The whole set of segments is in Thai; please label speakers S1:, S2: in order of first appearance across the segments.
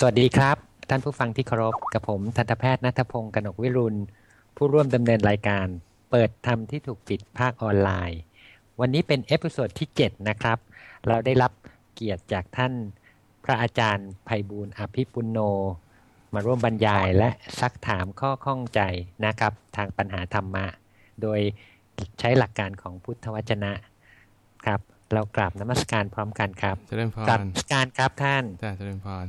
S1: สวัสดีครับ ท่านผู้ฟังที่เคารพกับผมทันตแพทย์นัทพงศ์กนกวิรุณ ผู้ร่วมดำเนินรายการ เปิดธรรมที่ถูกปิดภาคออนไลน์ วันนี้เป็น episode ที่ 7 นะครับ เราได้รับเกียรติจากท่านพระอาจารย์ไพบูลย์อภิปุณโณ มาร่วมบรรยายและซักถามข้อข้องใจนะครับ ทางปัญหาธรรมะ โดยใช้หลักการของพุทธวจนะครับ เรากราบนมัสการพร้อมกันครับ
S2: เจริญพ
S1: กราบ
S2: ร
S1: นมัสการครับท่าน
S2: จ้าเจริญพร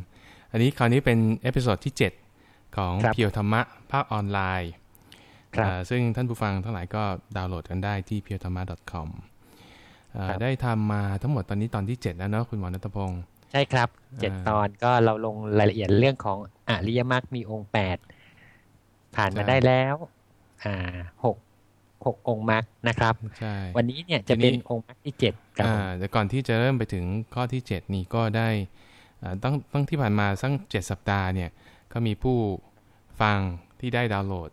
S2: อันนี้คราวนี้เป็น episode ที่ 7 ของ
S1: ครับ
S2: Pure ธรรมะภาคออนไลน์
S1: ครับ
S2: อ่าซึ่งท่านผู้ฟังทั้งหลายก็ดาวน์โหลดกันได้ที่ p u r e d h a m m a com อ่า
S1: ครับ
S2: ได้ทำมาทั้งหมดตอนนี้ตอนที่ 7 แล้วเนาะคุณหมอนัทพงศ์
S1: ใช่ครับเจ็ด
S2: อ่า
S1: ตอนก็เราลงรายละเอียดเรื่องของอริยมรรคมีองค์แปดผ่านมาได้แล้วอ่าหกหกองค์มรรคนะครับ
S2: ใช่
S1: วันนี้เนี่ยจะเป็นองค์มรรคที่เจ็ดครับ
S2: อ่าแต่ก่อนที่จะเริ่มไปถึงข้อที่ 7 นี้ก็ได้อ่า ตั้งตั้งที่ผ่านมาสักเจ็ดสัปดาห์เนี่ยก็มีผู้ฟังที่ได้ดาวน์โหลด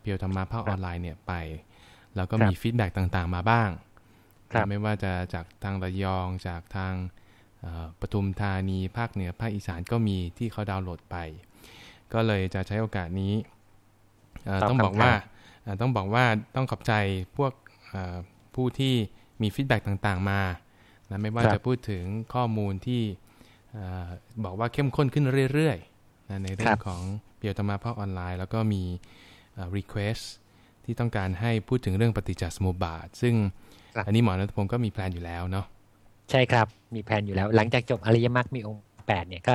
S2: Pure ธรรมะภาคออนไลน์เนี่ยไป แล้วก็มี feedback ต่างๆมาบ้าง
S1: ครับ
S2: ไม่ว่าจะจากทางระยองจากทางเอ่อปทุมธานีภาคเหนือภาคอีสานก็มีที่เขาดาวน์โหลดไป ก็เลยจะใช้โอกาสนี้เอ่อ
S1: ตอบ
S2: ต้องบอก
S1: คำถาม
S2: ว่าเอ่อต้องบอกว่าต้องขอบใจพวกเอ่อผู้ที่มี feedback ต่างๆมานะไม่ว่า
S1: ครับ
S2: จะพูดถึงข้อมูลที่เอ่อ บอกว่าเข้มข้นขึ้นเรื่อยๆนะในเรื่องของ Pure ธรรมะภาคออนไลน์ แล้วก็มีเอ่อ request ที่ต้องการให้พูดถึงเรื่องปฏิจจสมุปบาท ซึ่ง
S1: ครับ
S2: อันนี้หมอนัทพงศ์ก็มี plan อยู่แล้วเนาะ
S1: ใช่ครับมีแผนอยู่แล้ว หลังจากจบอริยมรรคมีองค์แปดเนี่ยก็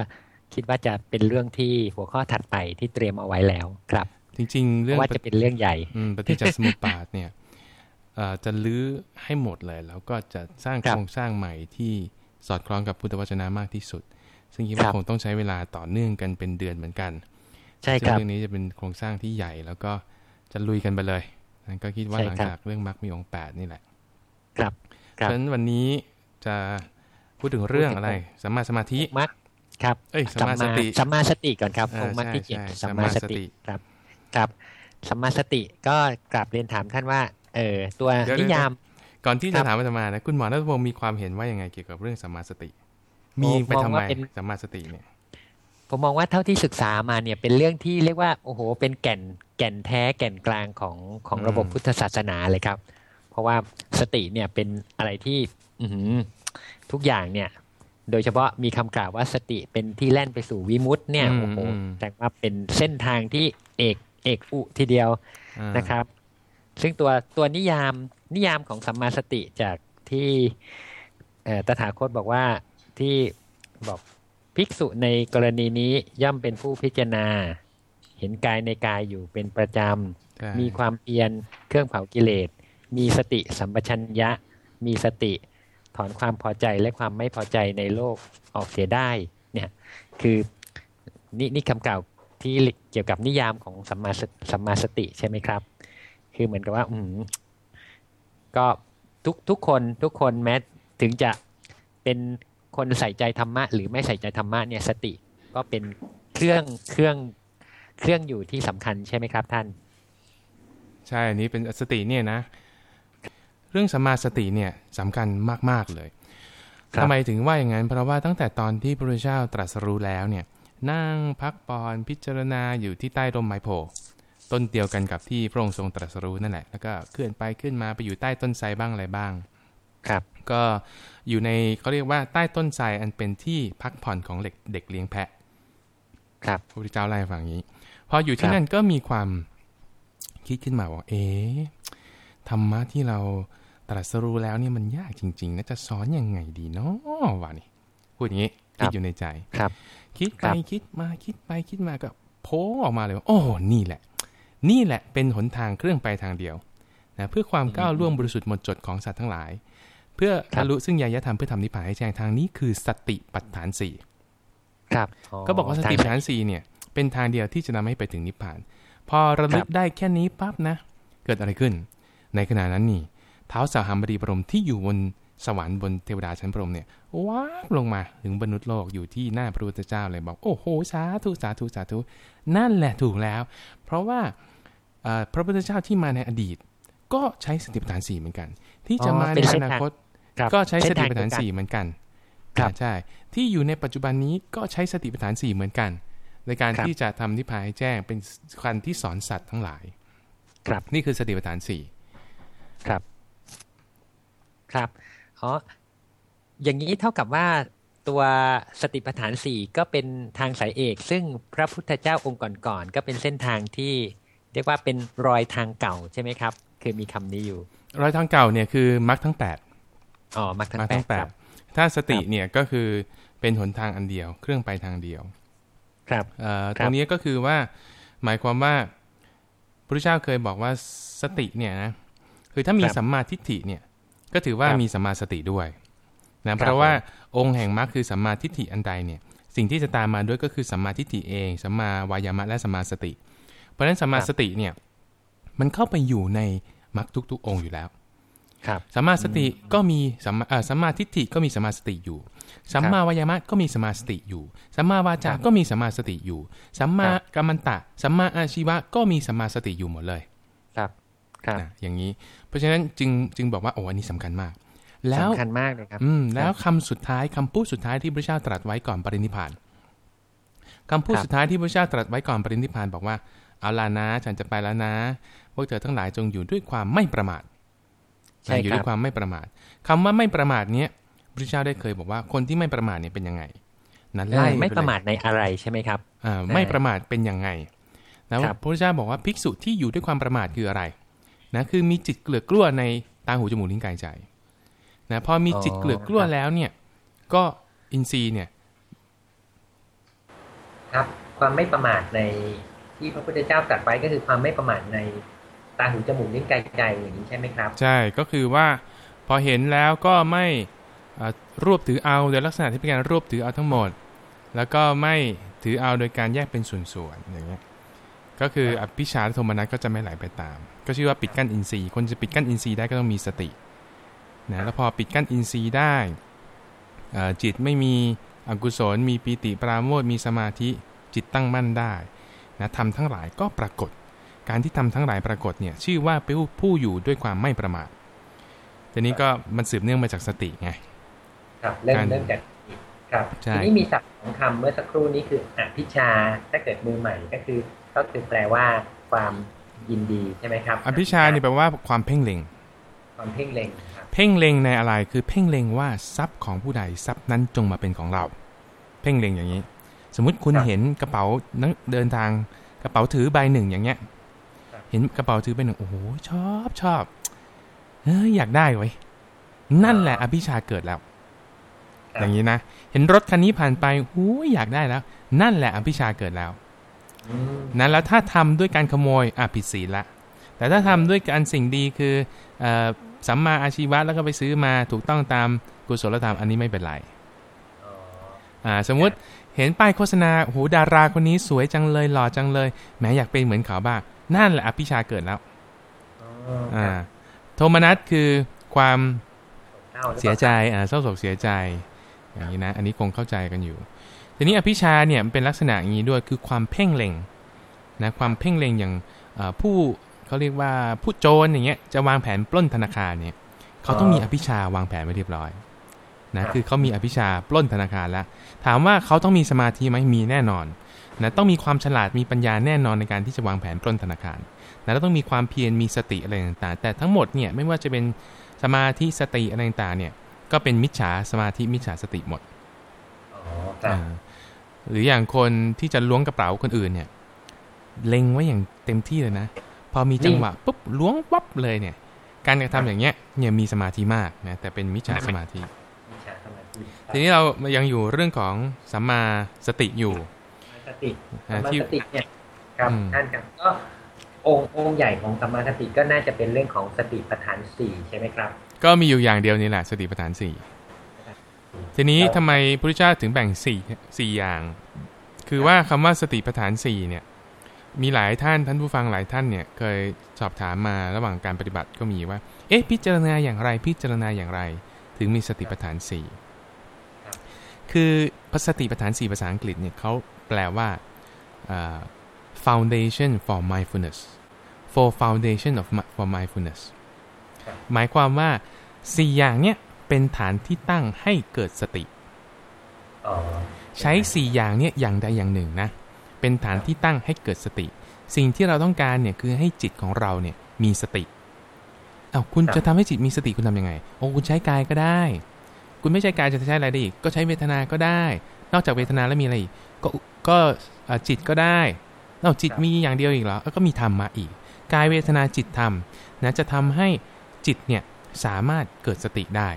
S1: คิดว่าจะเป็นเรื่องที่หัวข้อถัดไปที่เตรียมเอาไว้แล้วครับ
S2: จริง ๆ
S1: เพ
S2: เรื่อง
S1: ราะว่าจะเป็นเรื่องใหญ่
S2: อืมปฏิจจสมุปบาทเนี่ยเอ่อจะลื้อให้หมดเลย แล้วก็จะสร้าง
S1: ครั
S2: โค
S1: บ
S2: รงสร้างใหม่ที่ สอดคล้องกับพุทธวจนะมากที่สุด ซึ่งคิด
S1: ครั
S2: ว่า
S1: บ
S2: คงต้องใช้เวลาต่อเนื่องกันเป็นเดือนเหมือนกัน
S1: ใช่
S2: ซึ่ง
S1: ครับ
S2: เรื่องนี้จะเป็นโครงสร้างที่ใหญ่แล้วก็จะลุยกันไปเลยนั่นก็คิดว่า
S1: ใช่
S2: หลัง
S1: ครับ
S2: จากเรื่องมรรคมีองค์แปดนี่แหละ
S1: ครับ
S2: เพราะฉะนั้นวันนี้จะพูดถึงเรื่องอะไรสัมมาสมาธิ
S1: มรรคครับ
S2: เอ้ยสัมมาสติ
S1: สัมมาสติก่อนครับ
S2: เออ
S1: องค์มรรคที่
S2: ใช่
S1: เจ็ด
S2: ใช่
S1: สัมมาส
S2: สัมมาสติ
S1: ติครับครับสัมมาสติก็กลับเรียนถามท่านว่า เออตัว
S2: เดี๋ยว
S1: นิยาม
S2: ก่อนที่
S1: ครั
S2: จะ
S1: บ
S2: ถามอาตมานะคุณหมอนัทพงศ์มีความเห็นว่ายังไงเกี่ยวกับเรื่องสัมมาสติ มีไป
S1: มอง
S2: ทำไม
S1: ว่าเป็น
S2: สัมมาสติเนี่ย
S1: ผมมองว่าเท่าที่ศึกษามาเนี่ยเป็นเรื่องที่เรียกว่าโอ้โห เป็นแก่นแก่นแท้แก่นกลางของของ
S2: อืม
S1: ระบบพุทธศาสนาเลยครับ เพราะว่าสติเนี่ยเป็นอะไรที่ อือหือทุกอย่างเนี่ย โดยเฉพาะมีคำกล่าวว่าสติเป็นที่แล่นไปสู่วิมุตติเนี่ย
S2: อืม
S1: โอ้โห
S2: อืม
S1: แต่ว่าเป็นเส้นทางที่เอกเอกอุทีเดียว
S2: อ่า
S1: นะครับ ซึ่งตัวตัวนิยามนิยามของสัมมาสติจากที่เอ่อตถาคตบอกว่าที่บอกภิกษุในกรณีนี้ย่อมเป็นผู้พิจารณา เห็นกายในกายอยู่เป็นประจ
S2: ใช่ำ
S1: มีความเพียรเครื่องเผากิเลส มีสติสัมปชัญญะ มีสติถอนความพอใจและความไม่พอใจในโลกออกเสียได้เนี่ยคือนี่นี่คำกล่าวที่เกี่ยวกับนิยามของสัมมาสสัมมาสติใช่ไหมครับ คือเหมือนกับว่า อืมก็ทุกทุกคนทุกคนแม้ถึงจะเป็นคนใส่ใจธรรมะ หรือไม่ใส่ใจธรรมะเนี่ยสติ ก็เป็นเครื่องเครื่องเครื่องอยู่ที่สำคัญใช่ไหมครับท่าน
S2: ใช่อันนี้เป็นสติเนี่ยนะ เรื่องสัมมาสติเนี่ยสำคัญมาก ๆเลย
S1: ครับ
S2: ทำไมถึงว่าอย่างนั้น เพราะว่าตั้งแต่ตอนที่พระพุทธเจ้าตรัสรู้แล้วเนี่ย นั่งพักปอนพิจารณาอยู่ที่ใต้ร่มไม้โพธิ์ ต้นเดียวกันกับที่พระองค์ทรงตรัสรู้นั่นแหละ แล้วก็เคลื่อนไปขึ้นมาไปอยู่ใต้ต้นไทรบ้างอะไรบ้าง
S1: ครับ
S2: ก็อยู่ในเขาเรียกว่าใต้ต้นไทรอันเป็นที่พักผ่อนของเด็กเด็กเลี้ยงแพะ
S1: ครับ
S2: พระพุทธเจ้าเล่าให้ฟังอย่างนี้ พออยู่ที่
S1: ครับ
S2: นั่นก็มีความคิดขึ้นมาว่าเอ๊ะธรรมะที่เราตรัสรู้แล้วเนี่ยมันยากจริงๆนะจะสอนยังไงดีเนาะวะนี่พูดอย่างนี้คิดอยู่ในใจ
S1: ครับ
S2: คิดไป
S1: ครับ
S2: คิดมาคิดไปคิดมาก็โผล่ออกมาเลยว่าโอ้นี่แหละ นี่แหละเป็นหนทางเครื่องไปทางเดียวนะเพื่อความก้าวล่วงบริสุทธิ์หมดจดของสัตว์ทั้งหลาย เพื่อ
S1: ครับ
S2: บรรลุซึ่งญาณธรรมเพื่อทำนิพพานให้แจ้งทางนี้คือสติปัฏฐานสี่
S1: ครับ
S2: ก็บอกว่าสติปัฏฐานสี่เนี่ย เป็นทางเดียวที่จะนำให้ไปถึงนิพพาน พอระลึกได้แค่นี้ปั๊บนะ เกิดอะไรขึ้น ในขณะนั้นนี่เท้าสาหัมบดีพรหมที่อยู่บนสวรรค์บนเทวดาชั้นพรหมเนี่ยว้าบลงมาถึงบรรนุษย์โลกอยู่ที่หน้าพระพุทธเจ้าเลยบอกโอ้โหสาธุสาธุสาธุนั่นแหละถูกแล้ว เพราะว่าเอ่อ พระพุทธเจ้าที่มาในอดีต ก็ใช้สติปัฏฐานสี่เหมือนกัน ที่จะ
S1: อ๋อ
S2: มา
S1: เป็
S2: ใน
S1: นเส้
S2: อนนา
S1: ทาง
S2: คต
S1: ครับ
S2: ก็ใช้ส
S1: เส้น
S2: ติ
S1: ทาง
S2: ปัฏฐาน
S1: เดียวกัน
S2: สี่เหมือนกัน
S1: ครับ
S2: ใช่ ที่อยู่ในปัจจุบันนี้ก็ใช้สติปัฏฐานสี่เหมือนกัน ในการ
S1: ครับ
S2: ที่จะทำนิพพานให้แจ้งเป็นการที่สอนสัตว์ทั้งหลาย
S1: ครับ
S2: นี่คือสติปัฏฐานสี่
S1: ครับ ครับอ๋ออย่างนี้เท่ากับว่าตัวสติปัฏฐานสี่ก็เป็นทางสายเอก ซึ่งพระพุทธเจ้าองค์ก่อนๆก็เป็นเส้นทางที่ เรียกว่าเป็นรอยทางเก่าใช่ไหมครับ คือมีคำนี้อยู่
S2: รอยทางเก่าเนี่ยคือมรรคทั้งแปด
S1: อ๋อมรรคทั้ง
S2: มรรค
S1: แป
S2: ทั้
S1: ด
S2: งแป
S1: ค
S2: ด
S1: รับ
S2: ถ้าสติ
S1: ครับ
S2: เนี่ยก็คือเป็นหนทางอันเดียว เครื่องไปทางเดียว
S1: ครับ
S2: เอ่อ
S1: ค
S2: ต
S1: รับ
S2: รงนี้ก็คือว่าหมายความว่าพระพุทธเจ้าเคยบอกว่าสติเนี่ยนะคือถ้ามีสัมมาทิฏฐิเนี่ยก็ถือว่ามีสัมมาสติด้วยนะเพราะว่าองค์แห่งมรรคคือสัมมาทิฏฐิอันใดเนี่ย สิ่งที่จะตามมาด้วยก็คือสัมมาทิฏฐิเองสัมมาวายามะและสัมมาสติเพ ราะฉะนั้นสัมมาสติเนี่ยมันเข้าไปอยู่ในมรรคทุก ๆ องค์อยู่แล้ว
S1: ครับ
S2: สัมมาสติก็มีสัมมาเอ่อสัมมาทิฏฐิก็มีสัมมาสติอยู่สัมมาวายามะก็มีสัมมาสติอยู่สัมมาวาจาก็มีสัมมาสติอยู่สัมมากัมมันตะสัมมาอาชีวะก็มีสัมมาสติอยู่หมดเลย
S1: ครับครับ
S2: นะอย่างนี้ เพราะฉะนั้นจึงจึงบอกว่าโอ้อันนี้สำคัญมาก แล้ว
S1: สำคัญมากเลยครับ
S2: อืมแล้วคำสุดท้ายคำพูดสุดท้ายที่พระเจ้าตรัสไว้ก่อนปรินิพพานคำพูด
S1: ครับ
S2: สุดท้ายที่พระเจ้าตรัสไว้ก่อนปรินิพพานบอกว่า เอาล่ะนะ ฉันจะไปแล้วนะ พวกเธอทั้งหลายจงอยู่ด้วยความไม่ประมาท
S1: ใช่
S2: อยู่
S1: ครั
S2: ด้ว
S1: บ
S2: ยความไม่ประมาทคำว่าไม่ประมาทเนี้ยพระเจ้าได้เคยบอกว่าคนที่ไม่ประมาทเนี่ยเป็นยังไงนั้น
S1: เอ
S2: ไล่
S1: อไม่
S2: ปเลย
S1: ประมาทในอะไรใช่ไหมครับ
S2: อ่าไม่ประมาทเป็นยังไงนะครับพระเจ้าบอกว่าภิกษุที่อยู่ด้วยความประมาทคืออะไรนะคือมีจิตเกลือกลัวในตาหูจมูกลิ้นกายใจนะพอมีจิตเกลือกลัวแล้วเนี่ย ก็อินทรีย์เนี่ย
S1: ครับ ความไม่ประมาทใน ที่พระพุทธเจ้าตรัสไว้ก็คือความไม่ประมาทในตาหูจมูกลิ้นกายใจอย่างนี้ใช่ไหมครับ
S2: ใช่ก็คือว่าพอเห็นแล้วก็ไม่รวบถือเอาโดยลักษณะที่เป็นการรวบถือเอาทั้งหมด แล้วก็ไม่ถือเอาโดยการแยกเป็นส่วนๆอย่างเงี้ยก็คืออภิชาและโทมนัสก็จะไม่ไหลไปตาม ก็ชื่อว่าปิดกั้นอินทรีย์ คนจะปิดกั้นอินทรีย์ได้ก็ต้องมีสตินะแล้วพอปิดกั้นอินทรีย์ได้จิตไม่มีอกุศล มีปีติปราโมทมีสมาธิจิตตั้งมั่นได้ นะทำทั้งหลายก็ปรากฏ การที่ทำทั้งหลายปรากฏเนี่ยชื่อว่าเป็นผู้อยู่ด้วยความไม่ประมาททีนี้ก็มันสืบเนื่องมาจากสติไง
S1: ครับเริ่ม
S2: การ
S1: เริ่มจากนี้ครับ
S2: ใช่
S1: ทีนี้มีศัพท์ของคำเมื่อสักครู่นี้คืออภิชาถ้าเกิดมือใหม่ก็คือก็คือแปลว่าความยินดีใช่ไหมครับ
S2: อภิชานี่แปลว่าความเพ่งเล็ง
S1: ความเพ่งเล็งครับ
S2: เพ่งเล็งในอะไรคือเพ่งเล็งว่าทรัพย์ของผู้ใดทรัพย์นั้นจงมาเป็นของเรา เพ่งเล็งอย่างนี้ สมมุติคุณเห็นกระเป๋านักเดินทางกระเป๋าถือใบหนึ่งอย่างเงี้ย เห็นกระเป๋าถือใบหนึ่งโอ้โหชอบชอบเฮ้ยอยากได้ไว้ยนั่นแหละอภิชาเกิดแล้ว
S1: ครับ
S2: อย่างนี้นะเห็นรถคันนี้ผ่านไปหูยอยากได้แล้ว นั่นแหละอภิชาเกิดแล้ว
S1: อืม
S2: นั้นแล้วถ้าทำด้วยการขโมยอะผิดศีลละ แต่ถ้าทำด้วยการสิ่งดีคือเอ่อสัมมาอาชีวะแล้วก็ไปซื้อมาถูกต้องตามกุศลธรรมอันนี้ไม่เป็นไร
S1: อ๋อ
S2: อ่าสมมุติ เห็นป้ายโฆษณาโหดาราคนนี้สวยจังเลยหล่อจังเลยแหมอยากเป็นเหมือนเขาบ้างนั่นแหละอภิชาเกิดแล้ว
S1: อ๋อ
S2: อ่า โทมนัสคือความ
S1: ครับ
S2: เสียใจอ่าเศร้าโศกเสียใจอย่างนี้นะ อันนี้คงเข้าใจกันอยู่ ทีนี้อภิชาเนี่ยมันเป็นลักษณะอย่างนี้ด้วยคือความเพ่งเล็งนะความเพ่งเล็งอย่างเอ่อผู้เขาเรียกว่าผู้โจรอย่างเงี้ยจะวางแผนปล้นธนาคารเนี่ย เขาต้องมีอภิชาวางแผนไว้เรียบร้อย นะคือเขามีอภิชาปล้นธนาคารแล้ว ถามว่าเขาต้องมีสมาธิไหมมีแน่นอนนะต้องมีความฉลาดมีปัญญาแน่นอนในการที่จะวางแผนปล้นธนาคารนะแล้วต้องมีความเพียรมีสติอะไรต่างๆ แต่ทั้งหมดเนี่ยไม่ว่าจะเป็นสมาธิสติอะไรต่างๆเนี่ยก็เป็นมิจฉาสมาธิมิจฉาสติหมด
S1: อ๋อครับ
S2: อ่าหรืออย่างคนที่จะล้วงกระเป๋าคนอื่นเนี่ย เล็งไว้อย่างเต็มที่เลยนะ พอมีจังหวะปุ๊บล้วงวับเลยเนี่ย การกระทำอย่างเงี้ยเนี่ยมีสมาธิมากนะแต่เป็นมิจฉาสมาธิ
S1: วิชาสมาธิ
S2: ทีนี้เรายังอยู่เรื่องของสัมมาสติอยู่
S1: สติ
S2: อ่า
S1: สัมมา
S2: ที่
S1: สติเนี่ยครับ
S2: อืม
S1: ท่านครับก็องค์องค์ใหญ่ของสัมมาสติก็น่าจะเป็นเรื่องของสติปัฏฐานสี่ใช่ไหมครับ
S2: ก็มีอยู่อย่างเดียวนี่แหละสติปัฏฐานสี่ทีนี้ทำไมพระพุทธเจ้าถึงแบ่งสี่สี่อย่าง คือว่าคำว่าสติปัฏฐานสี่เนี่ย มีหลายท่านท่านผู้ฟังหลายท่านเนี่ย เคยสอบถามมาระหว่างการปฏิบัติก็มีว่า เอ๊ะพิจารณาอย่างไรพิจารณาอย่างไร ถึงมีสติปัฏฐานสี่
S1: ครับ
S2: คือพระสติปัฏฐานสี่ภาษาอังกฤษเนี่ยเขาแปลว่าอ่า foundation for mindfulness for foundation of mi- for mindfulness
S1: ครับ
S2: หมายความว่าสี่อย่างเนี้ยเป็นฐานที่ตั้งให้เกิดสติ
S1: อ๋อ
S2: ใช้สี่อย่างเนี่ยอย่างใดอย่างหนึ่งนะเป็นฐานที่ตั้งให้เกิดสติ สิ่งที่เราต้องการเนี่ยคือให้จิตของเราเนี่ยมีสติเอาคุณจะทำให้จิตมีสติคุณทำยังไงโอ้คุณใช้กายก็ได้ คุณไม่ใช้กายจะใช้อะไรได้อีก ก็ใช้เวทนาก็ได้ นอกจากเวทนาแล้วมีอะไรอีก ก็ก็อ่าจิตก็ได้นอกจิตมีอย่างเดียวอีกเหรอแล้วก็มีธรรมมาอีก กายเวทนาจิตธรรมนะจะทำให้จิตเนี่ยสามารถเกิดสติได้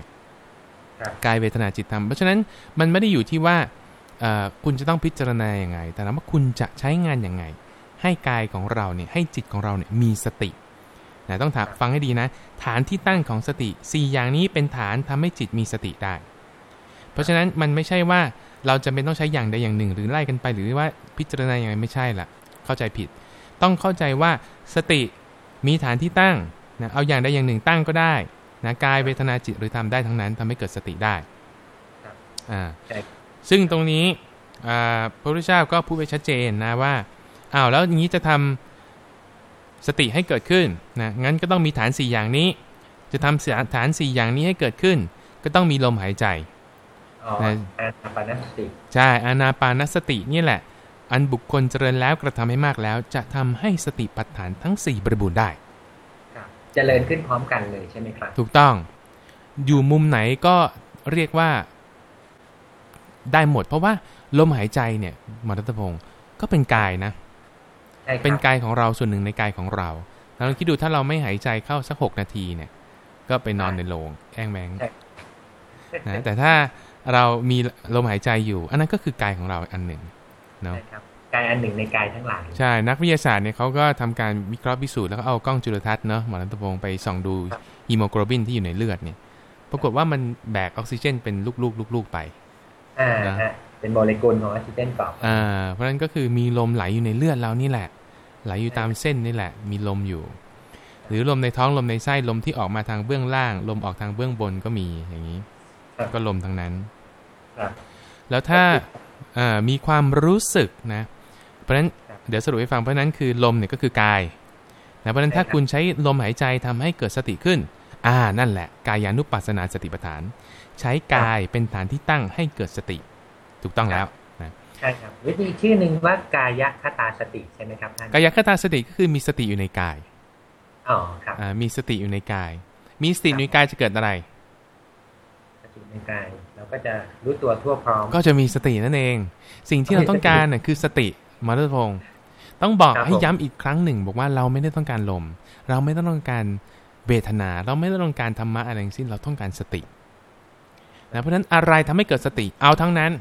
S1: ครับ
S2: กายเวทนาจิตธรรม เพราะฉะนั้นมันไม่ได้อยู่ที่ว่าเอ่อคุณจะต้องพิจารณาอย่างไง แต่ว่าคุณจะใช้งานอย่างไง ให้กายของเราเนี่ยให้จิตของเราเนี่ยมีสติ นะต้องฟังให้ดีนะ ฐานที่ตั้งของสติ 4 อย่างนี้เป็นฐานทำให้จิตมีสติได้ เพราะฉะนั้นมันไม่ใช่ว่าเราจะเป็นต้องใช้อย่างใดอย่างหนึ่ง หรือไล่กันไปหรือว่าพิจารณาอย่างไรไม่ใช่ละเข้าใจผิด ต้องเข้าใจว่าสติมีฐานที่ตั้งนะเอาอย่างใดอย่างหนึ่งตั้งก็ได้นะกายเวทนาจิตหรือทำได้ทั้งนั้นทำให้เกิดสติได้อ่าซึ่งตรงนี้พระพุทธเจ้าก็พูดไปชัดเจนนะว่าอ้าวแล้วอย่างนี้จะทำ สติให้เกิดขึ้นนะงั้นก็ต้องมีฐาน 4 อย่างนี้ จะทำฐาน 4 อย่างนี้ให้เกิดขึ้น ก็ต้องมีลมหายใจ
S1: อ๋อ
S2: นะ
S1: อานาปานสติ
S2: ใช่อานาปานสตินี่แหละ อันบุคคลเจริญแล้วกระทำให้มากแล้ว จะทำให้สติปัฏฐานทั้ง 4 บริบูรณ์ได้
S1: ครับเจริญขึ้นพร้อมกันเลยใช่ไหมครับ
S2: ถูกต้อง อยู่มุมไหนก็เรียกว่าได้หมด เพราะว่าลมหายใจเนี่ยหมอรัตพงศ์ก็เป็นกายนะ
S1: ใช่ครับ
S2: เป็นกายของเราส่วนหนึ่งในกายของเราเราลองคิดดูถ้าเราไม่หายใจเข้าสักหกนาทีเนี่ย ก็ไปนอนในโรงแอ้งแมงนะแต่ถ้าเรามีลมหายใจอยู่ อันนั้นก็คือกายของเราอันหนึ่งเนาะ
S1: ใช่ครับกายอันหนึ่งในกายทั้งหลาย
S2: ใช่นักวิทยาศาสตร์เนี่ยเขาก็ทำการวิเคราะห์พิสูจน์แล้วก็เอากล้องจุลทรรศน์เนาะหมอรัตพงศ์ไปส่องดูฮีโมโกลบินที่อยู่ในเลือดเนี่ย ปรากฏว่ามันแบกออกซิเจนเป็นลูกๆลูกๆไป
S1: อ่า
S2: นะ
S1: ฮะ เป็นโมเลกุลของออกซิเจนเกาะ
S2: อ่า เพราะฉะนั้นก็คือมีลมไหลอยู่ในเลือดเรานี่แหละ ไหลอยู่ตามเส้นนี่แหละ มีลมอยู่ หรือลมในท้องลมในไส้ลมที่ออกมาทางเบื้องล่าง ลมออกทางเบื้องบนก็มีอย่างนี้ ก็ลมทั้งนั้น
S1: ครับ
S2: แล้วถ้าอ่ามีความรู้สึกนะ เพราะฉะนั้น
S1: ครับ
S2: เดี๋ยวสรุปให้ฟังเพราะฉะนั้นคือลมเนี่ยก็คือกายนะเพราะฉะนั้นถ้า
S1: ใช่ครับ
S2: คุณใช้ลมหายใจทำให้เกิดสติขึ้น อ่านั่นแหละ กายานุปัสสนาสติปัฏฐาน ใช้กายเป็นฐานที่ตั้งให้เกิดสติ ถูกต้องแล้วนะ
S1: ใช่ครับวิธีชื่อหนึ่งว่ากายคตาสติใช่ไหมครับท่าน
S2: กายคตาสติก็คือมีสติอยู่ในกาย
S1: อ๋อครับ
S2: อ่ามีสติอยู่ในกาย มีสติอยู่ในกายจะเกิดอะไร
S1: สติในกายเราก็จะรู้ตัวทั่วพร้อม
S2: ก็จะมีสตินั่นเอง สิ่งที่เราต้องการน่ะคือสติหมอรัตพงศ์ต้องบอก
S1: ครับ
S2: ให้
S1: ผม
S2: ย้ำอีกครั้งหนึ่ง บอกว่าเราไม่ได้ต้องการลม เราไม่ได้ต้องการเวทนา เราไม่ได้ต้องการธรรมะอะไรทั้งสิ้นเราต้องการสตินะเพราะฉะนั้นอะไรทำให้เกิดสติเอาทั้งนั้น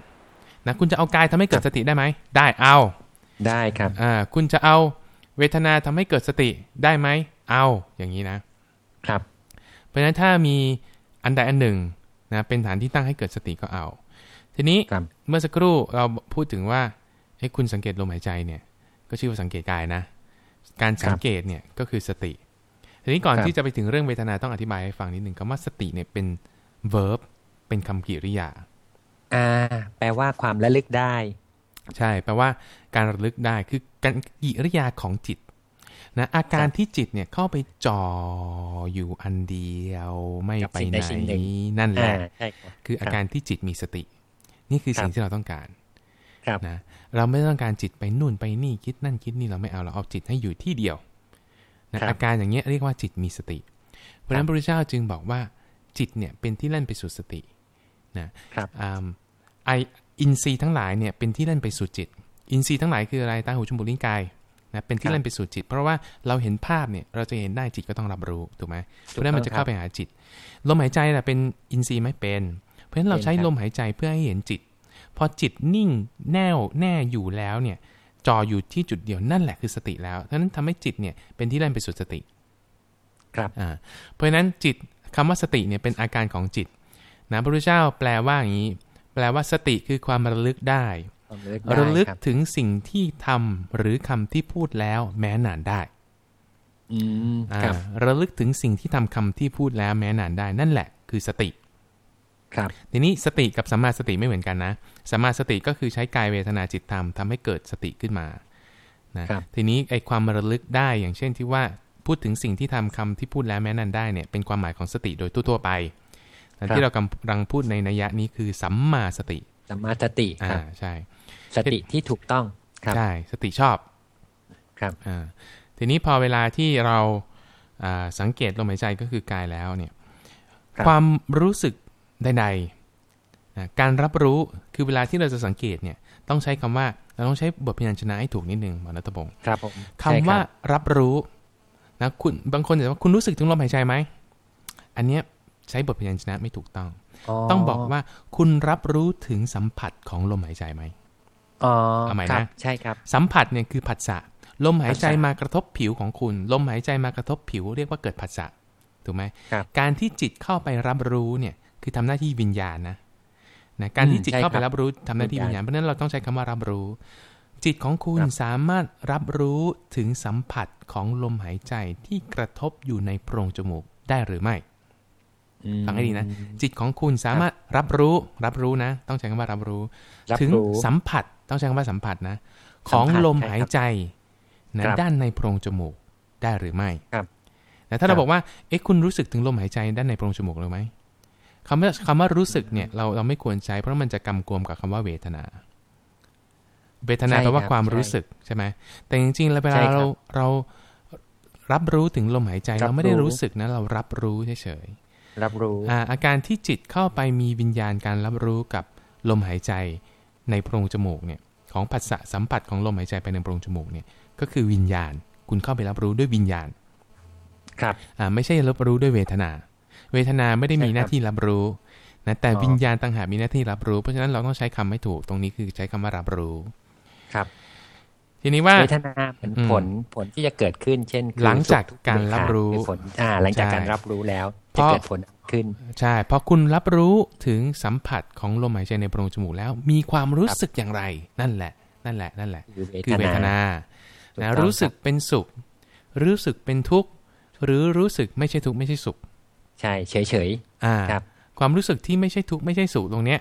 S2: นะคุณจะเอากายทำให้เกิดสติได้ไหมได้เอา
S1: ได้ครับ
S2: อ่าคุณจะเอาเวทนาทำให้เกิดสติได้ไหมเอาอย่างนี้นะ
S1: ครับ
S2: เพราะฉะนั้นถ้ามีอันใดอันหนึ่งนะเป็นฐานที่ตั้งให้เกิดสติก็เอา ทีนี้
S1: ครับ
S2: เมื่อสักครู่เราพูดถึงว่าเอ้คุณสังเกตลมหายใจเนี่ย ก็ชื่อว่าสังเกตกายนะ การสังเกตเนี่ยก็คือสติ ทีนี้ก่อน
S1: ครับ
S2: ที่จะไปถึงเรื่องเวทนาต้องอธิบายให้ฟังนิดหนึ่งคำว่าสติเนี่ยเป็น verb เป็นคำกริยา
S1: อ่าแปลว่าความระลึกได้
S2: ใช่ แปลว่าการระลึกได้คือการกิริยาของจิตนะอาการที่จิตเนี่ยเข้าไปจ่ออยู่อันเดียวไม่
S1: กับ
S2: ไป
S1: สิ่ง
S2: ไห
S1: ใด
S2: น
S1: สิ่งหนึ่ง
S2: นั่นแห
S1: อ่า
S2: ละ
S1: ใช่ครับ
S2: คืออา
S1: ครับ
S2: การที่จิตมีสติ นี่คือสิ่ง
S1: ครับ
S2: ที่เราต้องการ
S1: ครับ
S2: นะเราไม่ต้องการจิตไปนู่นไปนี่คิดนั่นคิดนี่เราไม่เอาเราเอาจิตให้อยู่ที่เดียวนะครับอาการอย่างเงี้ยเรียกว่าจิตมีสติ เพราะฉะนั้นพระพุทธเจ้าจึงบอกว่าจิตเนี่ยเป็นที่เล่นไปสู่สตินะครับอ่า ไออินทรีย์ทั้งหลายเนี่ยเป็นที่เล่นไปสู่จิต อินทรีย์ทั้งหลายคืออะไรตาหูจมูกลิ้นกายนะเป็นที่เล่นไปสู่จิต เพราะว่าเราเห็นภาพเนี่ยเราจะเห็นได้จิตก็ต้องรับรู้ถูกไหมเพราะฉะนั้นมันจะเข้าไปหาจิต ลมหายใจน่ะเป็นอินทรีย์ไม่เป็น เพราะฉะนั้นเราใช้ลมหายใจเพื่อให้เห็นจิต พอจิตนิ่งแน่วแน่อยู่แล้วเนี่ยจ่ออยู่ที่จุดเดียวนั่นแหละคือสติแล้วเพราะฉะนั้นทำให้จิตเนี่ยเป็นที่เล่นไปสู่สติ
S1: ครับ
S2: อ่าเพราะฉะนั้นจิตคำว่าสติเนี่ยเป็นอาการของจิตนะพระพุทธเจ้าแปลว่าอย่างนี้ แปลว่าสติคือความระลึกได้
S1: ความระลึกได้
S2: ระลึก
S1: ครับ
S2: ถึงสิ่งที่ทำหรือคำที่พูดแล้ว แม้นานได้
S1: อืม
S2: อ่า
S1: ครับ
S2: ระลึกถึงสิ่งที่ทำคำที่พูดแล้วแม้นานได้ นั่นแหละ คือสติ
S1: ครับ
S2: ทีนี้สติกับสัมมาสติไม่เหมือนกันนะสัมมาสติก็คือใช้กายเวทนาจิตธรรมทำให้เกิดสติขึ้นมานะครับทีนี้ไอความระลึกได้อย่างเช่นที่ว่าพูดถึงสิ่งที่ทำคำที่พูดแล้วแม้นานได้เนี่ยเป็นความหมายของสติโดยทั่วๆไปแต่ ที่เรากำลังพูดในนัยยะนี้คือสัมมาสติ
S1: สัมมาสติค
S2: อ่า
S1: รับ
S2: ใช่
S1: สติที่ถูกต้องครับ
S2: ใช่สติชอบ
S1: ครับ
S2: อ่าทีนี้พอเวลาที่เราอ่าสังเกตลมหายใจก็คือกายแล้วเนี่ย
S1: ครับ
S2: ความรู้สึกใดๆนะการรับรู้คือเวลาที่เราจะสังเกตเนี่ยต้องใช้คำว่าเราต้องใช้บทพยัญชนะให้ถูกนิดนึงหมอนัตพงศ์
S1: ครับผม
S2: คำว่า
S1: ใช่รับ
S2: รับรู้นะคุณบางคนจะว่าคุณรู้สึกถึงลมหายใจไหมอันเนี้ย ใช้บทพยัญชนะไม่ถูกต้อง ต้องบอกว่าคุณรับรู้ถึงสัมผัสของลมหายใจไหม
S1: อ๋อ
S2: เอาใหม่
S1: ครับ
S2: นะ
S1: ใช่ครับ
S2: สัมผัสเนี่ยคือผัสสะลมหายใจ
S1: ผัสสะ
S2: มากระทบผิวของคุณ ลมหายใจมากระทบผิว เรียกว่าเกิดผัสสะถูกไหม
S1: ครับ
S2: การที่จิตเข้าไปรับรู้เนี่ยคือทำหน้าที่วิญญาณนะนะการที่
S1: อืม
S2: จิต
S1: ใช่
S2: เข้าไป
S1: ครับ
S2: รับรู้ทำหน้าที่
S1: วิ
S2: วิ
S1: ญ
S2: ญ
S1: ญา
S2: ญา
S1: ณ
S2: ณเพราะฉะนั้นเราต้องใช้คำว่ารับรู้ จิตของคุณ
S1: ครับ
S2: สามารถรับรู้ถึงสัมผัสของลมหายใจที่กระทบอยู่ในโพรงจมูกได้หรือไม่
S1: อืม
S2: ฟังให้ดีนะ จิตของคุณสามารถรับรู้รับรู้นะ ต้องใช้คำว่ารับรู้
S1: รับ
S2: ถึง
S1: รู้
S2: สัมผัสต้องใช้คำว่าสัมผัสนะ
S1: สั
S2: ของ
S1: มผัส
S2: ลม
S1: ใช่ครับ
S2: หายใจนะครับด้านในโพรงจมูกได้หรือไม่
S1: ครับ
S2: แต่ถ้าเรา
S1: ครับ
S2: บอกว่าเอ๊ะคุณรู้สึกถึงลมหายใจด้านในโพรงจมูกหรือไหมคำว่าคำว่ารู้สึกเนี่ยเราเราไม่ควรใช้เพราะมันจะกำกวมกับคำว่าเวทนา เวทนา
S1: ใช่
S2: แปลว่า
S1: ครับ
S2: ความ
S1: ใช่
S2: รู้สึกใช่ไหมแต่จริงๆแล้วเวลา
S1: ใช่ครับ
S2: เราเรารับรู้ถึงลมหายใจ
S1: รับ
S2: เราไม่ได้
S1: รู้
S2: รู้สึกนะ เรารับรู้เฉยๆ
S1: รับรู้
S2: อ่าอาการที่จิตเข้าไปมีวิญญาณการรับรู้กับลมหายใจในโพรงจมูกเนี่ยของผัสสะสัมผัสของลมหายใจไปในโพรงจมูกเนี่ยก็คือวิญญาณ คุณเข้าไปรับรู้ด้วยวิญญาณ
S1: ครับ
S2: อ่าไม่ใช่รับรู้ด้วยเวทนา เวทนาไม่ได้มี
S1: ใช่ครับ
S2: หน้าที่รับรู้นะแต่
S1: อ๋อ
S2: วิญญาณต่างหากมีหน้าที่รับรู้ เพราะฉะนั้นเราต้องใช้คำไม่ถูกตรงนี้คือใช้คำว่ารับรู้
S1: ครับ
S2: ทีนี้ว่า
S1: เวทนาเป็น
S2: อืม
S1: ผลผลที่จะเกิดขึ้น เช่นคือ
S2: หลังจาก
S1: สุขทุ
S2: การรับรู้
S1: คือผลอ่า หลังจาก
S2: ใช่
S1: การรับรู้แล้ว
S2: เพ
S1: จะ
S2: ราะ
S1: เกิดผลขึ้น
S2: ใช่พอคุณรับรู้ถึงสัมผัสของลมหายใจในโพรงจมูกแล้ว มีความรู้สึกอย่างไรนั่นแหละ นั่นแหละนั่นแหละ
S1: คือเว
S2: คือ
S1: ท
S2: เวท
S1: นา
S2: นา
S1: ถูก
S2: นะ
S1: ต้อง
S2: รู้สึกเป็นสุข รู้สึกเป็นทุกข์ หรือรู้สึกไม่ใช่ทุกข์ไม่ใช่สุข
S1: ใช่เฉยเฉย
S2: อ่า
S1: ครับ
S2: ความรู้สึกที่ไม่ใช่ทุกข์ไม่ใช่สุขตรงเนี้ย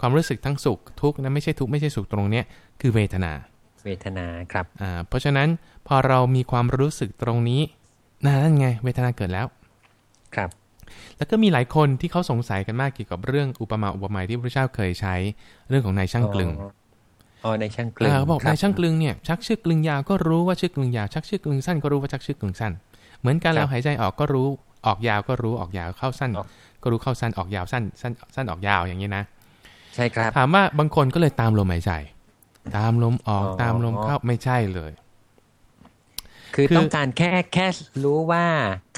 S2: ความรู้สึกทั้งสุขทุกข์นะไม่ใช่ทุกข์ไม่ใช่สุขตรงเนี้ยคือเวทนา
S1: ๆเวทนาครับ
S2: อ่าเพราะฉะนั้นพอเรามีความรู้สึกตรงนี้นั่นไงเวทนาเกิดแล้ว
S1: ครับ
S2: แล้วก็มีหลายคนที่เขาสงสัยกันมากเกี่ยวกับเรื่องอุปมาอุปไมยที่พระเจ้าเคยใช้เรื่องของนายช่างกลึง
S1: อ๋ออ๋อในช่างกลึง
S2: อ่าเขาบอก
S1: ครั
S2: นายช่างกลึงเนี่ยชักเชือกกลึงยาวก็รู้ว่าเชือกกลึงยาวชักเชือกกลึงสั้นก็รู้ว่าชักเชือกกลึงสั้น เหมือนกัน
S1: ครับ
S2: เราหายใจออกก็รู้ออกยาวก็รู้ออกยาวเข้าสั้น
S1: ออก
S2: ก็รู้เข้าสั้นออกยาวสั้นสั้นสั้นออกยาวอย่างนี้นะ
S1: ใช่ครับ
S2: ถามว่าบางคนก็เลยตามลมหายใจ ตามลมออก
S1: อ๋อ
S2: ตามลมเข้าไม่ใช่เลย
S1: คือ
S2: คือ
S1: ต้องการแค่แค่รู้ว่า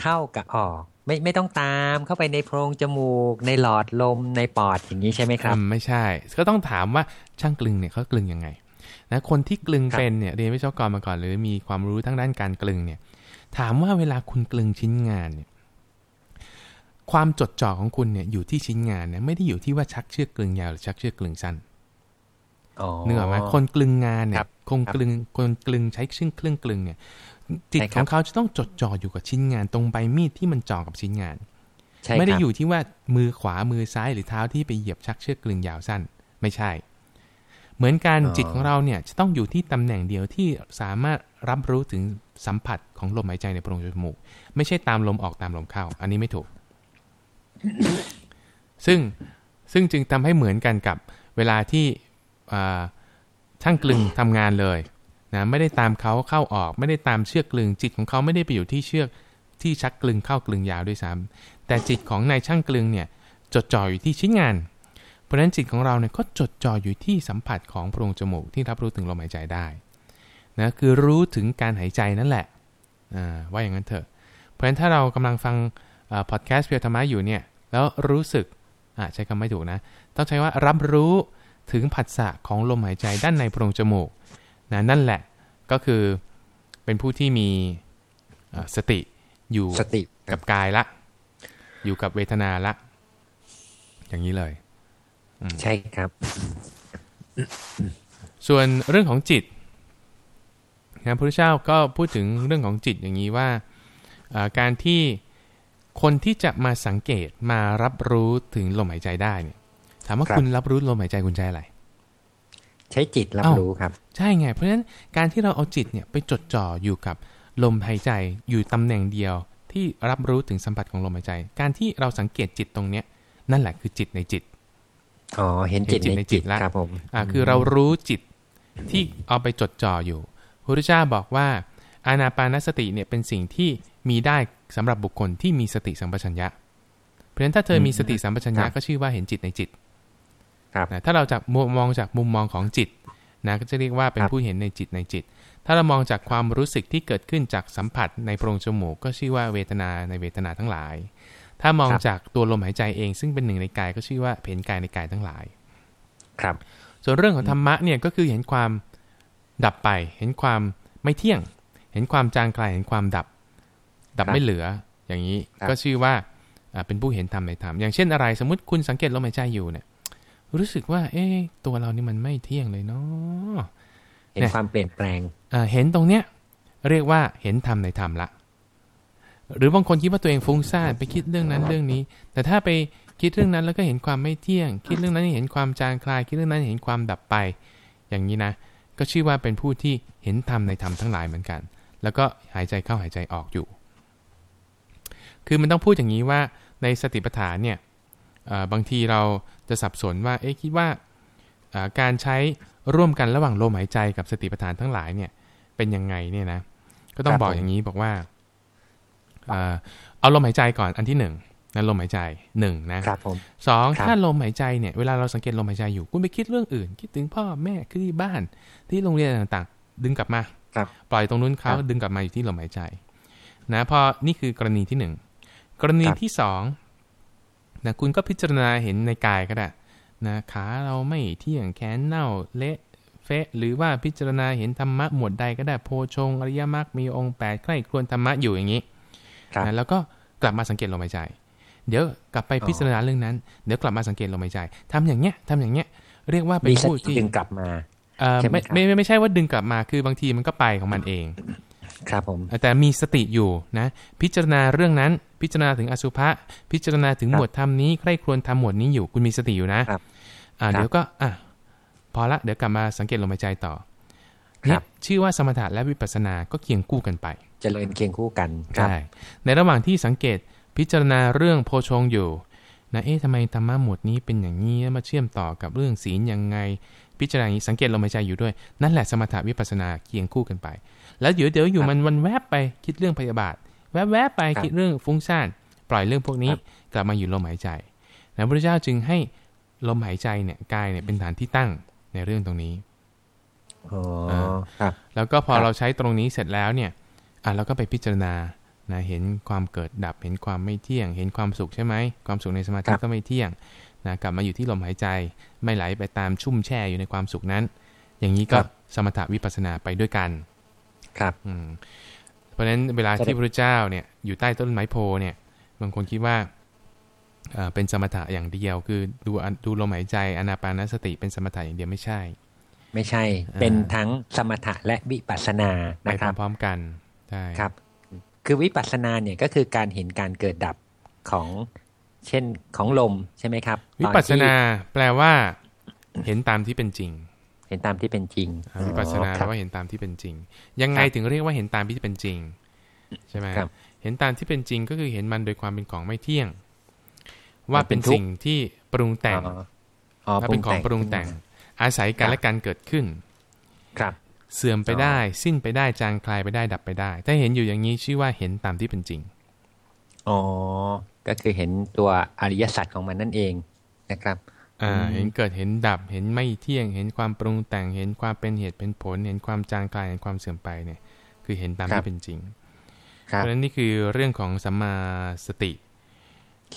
S1: เข้ากับออก ไม่ไม่ต้องตามเข้าไปในโพรงจมูก ในหลอดลมในปอดอย่างนี้ใช่ไหมครับ
S2: อืมไม่ใช่ ก็ต้องถามว่าช่างกลึงเนี่ยเขากลึงยังไงนะคนที่กลึง
S1: ครับ
S2: เป็นเนี่ยเรียนวิศวกรมาก่อน หรือมีความรู้ทั้งด้านการกลึงเนี่ย ถามว่าเวลาคุณกลึงชิ้นงานเนี่ยความจดจ่อของคุณเนี่ยอยู่ที่ชิ้นงานเนี่ยไม่ได้อยู่ที่ว่าชักเชือกกลึงยาวหรือชักเชือกกลึงสั้น
S1: อ๋อ
S2: เนื้ออกไหมคนกลึงงานเนี่
S1: ครั
S2: ย
S1: บ
S2: คงกลึงคนกลึงใช้เครื่องเครื่องกลึงเนี่ย จิต
S1: ใช่
S2: ข
S1: ครับ
S2: องเขาจะต้องจดจ่ออยู่กับชิ้นงานตรงใบมีดที่มันจ่อกับชิ้นงาน
S1: ใช่
S2: ไม่ได้
S1: ครับ
S2: อยู่ที่ว่ามือขวามือซ้ายหรือเท้าที่ไปเหยียบชักเชือกกลึงยาวสั้น ไม่ใช่ เหมือนกัน
S1: อ๋อ
S2: จิตของเราเนี่ยจะต้องอยู่ที่ตำแหน่งเดียวที่สามารถรับรู้ถึงสัมผัสของลมหายใจในโพรงจมูก ไม่ใช่ตามลมออกตามลมเข้า อันนี้ไม่ถูก ซึ่งซึ่งจึงทำให้เหมือนกันกับเวลาที่อ่าช่างกลึงทำงานเลย นะไม่ได้ตามเขาเข้าออก ไม่ได้ตามเชือกกลึง จิตของเขาไม่ได้ไปอยู่ที่เชือกที่ชักกลึงเข้ากลึงยาวด้วยซ้ำแต่จิตของนายช่างกลึงเนี่ยจดจ่ออยู่ที่ชิ้นงาน เพราะฉะนั้นจิตของเราเนี่ยก็จดจ่ออยู่ที่สัมผัสของโพรงจมูกที่รับรู้ถึงลมหายใจได้นะคือรู้ถึงการหายใจนั่นแหละว่าอย่างนั้นเถอะ เพราะฉะนั้นถ้าเรากำลังฟังพอดแคสต์เพียวธรรมะอยู่เนี่ยแล้วรู้สึกใช้คำไม่ถูกนะ ต้องใช้ว่ารับรู้ถึงผัสสะของลมหายใจด้านในโพรงจมูก นะนั่นแหละก็คือเป็นผู้ที่มีอ่าสติอยู่
S1: สติ
S2: กับกายละ อยู่กับเวทนาละ อย่างนี้เลย
S1: ใช่ครับ
S2: ส่วนเรื่องของจิตนะพระพุทธเจ้าก็พูดถึงเรื่องของจิตอย่างนี้ว่าอ่าการที่คนที่จะมาสังเกตมารับรู้ถึงลมหายใจได้เนี่ยถามว่า
S1: ครับ
S2: คุณรับรู้ลมหายใจคุณใจอะไร
S1: ใช้จิตรับ
S2: เอ้า
S1: รู้ครับ
S2: ใช่ไง เพราะฉะนั้นการที่เราเอาจิตเนี่ยไปจดจ่ออยู่กับลมหายใจอยู่ตำแหน่งเดียวที่รับรู้ถึงสัมผัสของลมหายใจ การที่เราสังเกตจิตตรงเนี้ยนั่นแหละคือจิตในจิต
S1: อ๋อ เห็นจิต
S2: เห็นจิต
S1: ใน
S2: ในจิ
S1: จิต
S2: ตละ
S1: ครับผม
S2: อ่าคือเรารู้จิตที่เอาไปจดจ่ออยู่พระพุทธเจ้าบอกว่า อานาปานสติเนี่ยเป็นสิ่งที่มีได้สำหรับบุคคลที่มีสติสัมปชัญญะ เพราะฉะนั้นถ้าเธอมีสติสัมปชัญญะก็ชื่อว่าเห็นจิตในจิต
S1: ครับ
S2: นะถ้าเราจากมุมมองจากมุมมองของจิต นะก็จะเรียกว่าเป็น
S1: ครับ
S2: ผู้เห็นในจิตในจิต ถ้าเรามองจากความรู้สึกที่เกิดขึ้นจากสัมผัสในโพรงจมูก ก็ชื่อว่าเวทนาในเวทนาทั้งหลาย ถ้ามอง
S1: ครับ
S2: จากตัวลมหายใจเอง ซึ่งเป็นหนึ่งในกายก็ชื่อว่าเห็นกายในกายทั้งหลาย
S1: ครับ
S2: ส่วนเรื่องของธรรมะเนี่ยก็คือเห็นความดับไป เห็นความไม่เที่ยง เห็นความจางคลายเห็นความดับดับ
S1: ครับ
S2: ไม่เหลืออย่างนี้
S1: ครับ
S2: ก็ชื่อว่าอ่าเป็นผู้เห็นธรรมในธรรมอย่างเช่นอะไร สมมติคุณสังเกตลมหายใจอยู่เนี่ย รู้สึกว่า เอ๊ะตัวเรานี่มันไม่เที่ยงเลยเนาะ
S1: เห็น
S2: เนี่ย
S1: ความเปลี่ยนแปลง
S2: อ่าเห็นตรงเนี้ย เรียกว่าเห็นธรรมในธรรมละ หรือบางคนคิดว่าตัวเองฟุ้งซ่านไปคิดเรื่องนั้นเรื่องนี้ แต่ถ้าไปคิดเรื่องนั้นแล้วก็เห็นความไม่เที่ยง คิดเรื่องนั้นเห็นความจางคลาย คิดเรื่องนั้นเห็นความดับไป อย่างนี้นะ ก็ชื่อว่าเป็นผู้ที่เห็นธรรมในธรรมทั้งหลายเหมือนกัน แล้วก็หายใจเข้าหายใจออกอยู่ คือมันต้องพูดอย่างนี้ว่าในสติปัฏฐานเนี่ยเอ่อ บางทีเราจะสับสนว่า เอ๊ะคิดว่าเอ่อการใช้ร่วมกันระหว่างลมหายใจกับสติปัฏฐานทั้งหลายเนี่ย เป็นยังไงเนี่ยนะ ก็ต้อง
S1: ครับ
S2: บอก
S1: ผม
S2: อย่างนี้บอกว่าเอ่อเอาลมหายใจก่อนอันที่หนึ่งนะลมหายใจหนึ่งนะครับ
S1: ผม
S2: สอง
S1: ครับ
S2: ถ้าลมหายใจเนี่ยเวลาเราสังเกตลมหายใจอยู่คุณไปคิดเรื่องอื่น คิดถึงพ่อแม่คือที่บ้านที่โรงเรียนต่างๆ ดึงกลับมา
S1: ครับ
S2: ปล่อยตรงนู้นเขา
S1: ครับ
S2: ดึงกลับมาอยู่ที่ลมหายใจ นะพอนี่คือกรณีที่หนึ่งกรณี
S1: ครับ
S2: ที่สอง นะคุณก็พิจารณาเห็นในกายก็ได้นะขาเราไม่เที่ยงแขนเน่าเละเฟะหรือว่าพิจารณาเห็นธรรมะหมวดใดก็ได้โพชงอริยมรรคมีองค์แปดใกล้ครวญธรรมะอยู่อย่างนี้
S1: ครับ
S2: นะแล้วก็กลับมาสังเกตลมหายใจ เดี๋ยวกลับไป
S1: อ๋อ
S2: พิจารณาเรื่องนั้น เดี๋ยวกลับมาสังเกตลมหายใจทำอย่างเงี้ยทำอย่างเงี้ย เรียกว่าเป็น
S1: มีส
S2: ผู้
S1: ติ
S2: ที่
S1: ดึงกลับมา
S2: เอ่อ
S1: ใช่ไหม
S2: ไม่
S1: ครับ
S2: ไม่ไม่ไม่ใช่ว่าดึงกลับมาคือบางทีมันก็ไปของมันเอง
S1: ครับผม
S2: แต่มีสติอยู่นะ พิจารณาเรื่องนั้น พิจารณาถึงอสุภะพิจารณาถึง
S1: ครับ
S2: หมวดธรรมนี้ใคร่ครวญทำหมวดนี้อยู่คุณมีสติอยู่นะครับอ่า
S1: ครับ
S2: เดี๋ยวก็อะพอละเดี๋ยวกลับมาสังเกตลมหายใจต่อ
S1: ครั
S2: เนี่ย
S1: บ
S2: ชื่อว่าสมถะและวิปัสสนาก็เคียงคู่กันไป
S1: เจริญเคียงคู่กันครับ
S2: ใช่ในระหว่างที่สังเกตพิจารณาเรื่องโพชงอยู่นะเอ๊ะทำไมธรรมะหมวดนี้เป็นอย่างนี้แล้วมาเชื่อมต่อกับเรื่องศีลยังไง พิจารณาอย่างนี้สังเกตลมหายใจอยู่ด้วย นั่นแหละสมถะวิปัสสนาเคียงคู่กันไป แล้วเดี๋ยวเดี๋ยวอยู่
S1: ครับ
S2: มันวันแวบไปคิดเรื่องพยาบาท แวบแวบไป
S1: ครับ
S2: คิดเรื่องฟุ้งซ่านปล่อยเรื่องพวกนี้
S1: ครับ
S2: กลับมาอยู่ลมหายใจนะพระพุทธเจ้าจึงให้ลมหายใจเนี่ยกายเนี่ยเป็นฐานที่ตั้งในเรื่องตรงนี้
S1: อ๋อครับ
S2: แล้วก็พอ
S1: ครับ
S2: เราใช้ตรงนี้เสร็จแล้วเนี่ยอะเราก็ไปพิจารณานะเห็นความเกิดดับเห็นความไม่เที่ยง เห็นความสุขใช่ไหมความสุขในสมาธิก็ไม่เที่ยงนะกลับมาอยู่ที่ลมหายใจไม่ไหลไปตามชุ่มแช่อยู่ในความสุขนั้น อย่างนี้ก็สมถะวิปัสสนาไปด้วยกัน
S1: ครับ
S2: อืม เพราะฉะนั้นเวลาที่พระเจ้าเนี่ยอยู่ใต้ต้นไม้โพเนี่ยบางคนคิดว่าเอ่อเป็นสมถะอย่างเดียว คือดูอันดูลมหายใจอนาปานสติเป็นสมถะอย่างเดียวไม่ใช่
S1: ไม่ใช่
S2: อ่า
S1: เป็นทั้งสมถะและวิปัสสนา
S2: ไป
S1: นะครับ
S2: พร้อมๆกันใช่
S1: ครับ คือวิปัสสนาเนี่ยก็คือการเห็นการเกิดดับของเช่นของลมใช่ไหมครับ
S2: วิปัสสนา
S1: ตอนที่
S2: แปลว่า เห็นตามที่เป็นจริง
S1: เห็นตามที่เป็นจริง
S2: อ่าวิปัสสนา
S1: อ๋อ
S2: แป
S1: ค
S2: ล
S1: รับ
S2: ว่าเห็นตามที่เป็นจริง ยังไง
S1: ครับ
S2: ถึงเรียกว่าเห็นตามที่เป็นจริงใช่ไหม
S1: ครับ
S2: เห็นตามที่เป็นจริงก็คือเห็นมันโดยความเป็นของไม่เที่ยง ว่า
S1: มันเป็
S2: เป็น
S1: นทุกข์
S2: สิ่งที่ปรุงแต่ง
S1: อ๋ออ๋อ
S2: ว่าเป็นของปรุงแต่ง อาศัยกันและการเกิดขึ้น
S1: ครับ
S2: เสื่อมไปได้ สิ้นไปได้จางคลายไปได้ดับไปได้ ถ้าเห็นอยู่อย่างนี้ชื่อว่าเห็นตามที่เป็นจริง
S1: อ๋อก็คือเห็นตัวอริยสัจของมันนั่นเองนะครับ
S2: อ่า
S1: อืม
S2: เห็นเกิดเห็นดับเห็นไม่เที่ยง เห็นความปรุงแต่งเห็นความเป็นเหตุเป็นผล เห็นความจางคลายเห็นความเสื่อมไปเนี่ย คือเห็นตามที่เป็นจริง
S1: ค
S2: เพ
S1: รับ
S2: ราะฉะนั้นนี่คือเรื่องของสัมมาสติ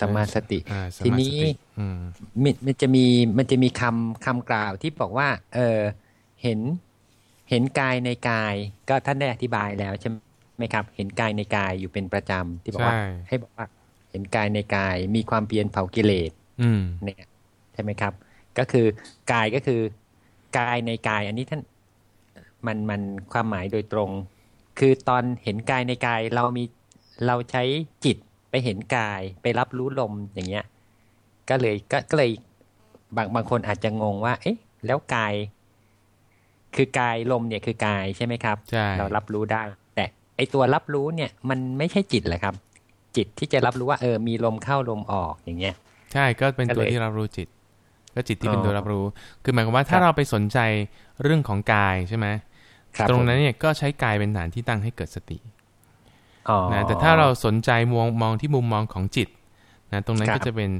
S1: สมมาสติ
S2: อ่าส
S1: ที
S2: มา
S1: นี้
S2: สติอืม
S1: มันมันจะมีมันจะมีคำคำกล่าวที่บอกว่า เออเห็นเห็นกายในกาย ก็ท่านได้อธิบายแล้วใช่ไหมครับ เห็นกายในกายอยู่เป็นประจำที่บอกว่า
S2: ใช่
S1: ให้บอกว่า เห็นกายในกายมีความเพียรเผากิเลส
S2: อืม
S1: เนี่ยใช่ไหมครับ ก็คือกายก็คือกายในกาย อันนี้ท่านมันมันความหมายโดยตรง คือตอนเห็นกายในกายเรามีเราใช้จิตไปเห็นกายไปรับรู้ลมอย่างเงี้ย ก็เลยก็ก็เลยบางบางคนอาจจะงงว่า เอ๊ะ แล้วกาย คือกายลมเนี่ยคือกายใช่ไหมครับ
S2: ใช่
S1: เรารับรู้ได้ แต่ไอตัวรับรู้เนี่ยมันไม่ใช่จิตเหรอครับ จิตที่จะรับรู้ว่าเออมีลมเข้าลมออกอย่างเงี้ย
S2: ใช่ก็เป็น
S1: ก็
S2: ตัว
S1: เลย
S2: ที่เรารู้จิต ก็ก็จิตที่เป็นตัวรับรู้ คือหมายความว่าถ้าเราไปสนใจเรื่องของกายใช่ไหม
S1: ครับ
S2: ตรงนั้น
S1: ผม
S2: เนี่ยก็ใช้กายเป็นฐานที่ตั้งให้เกิดสติ
S1: อ๋อ
S2: นะแต่ถ้าเราสนใจมองมองที่มุมมองของจิตนะตรงนั้น
S1: ครับ
S2: ก็จะเป็น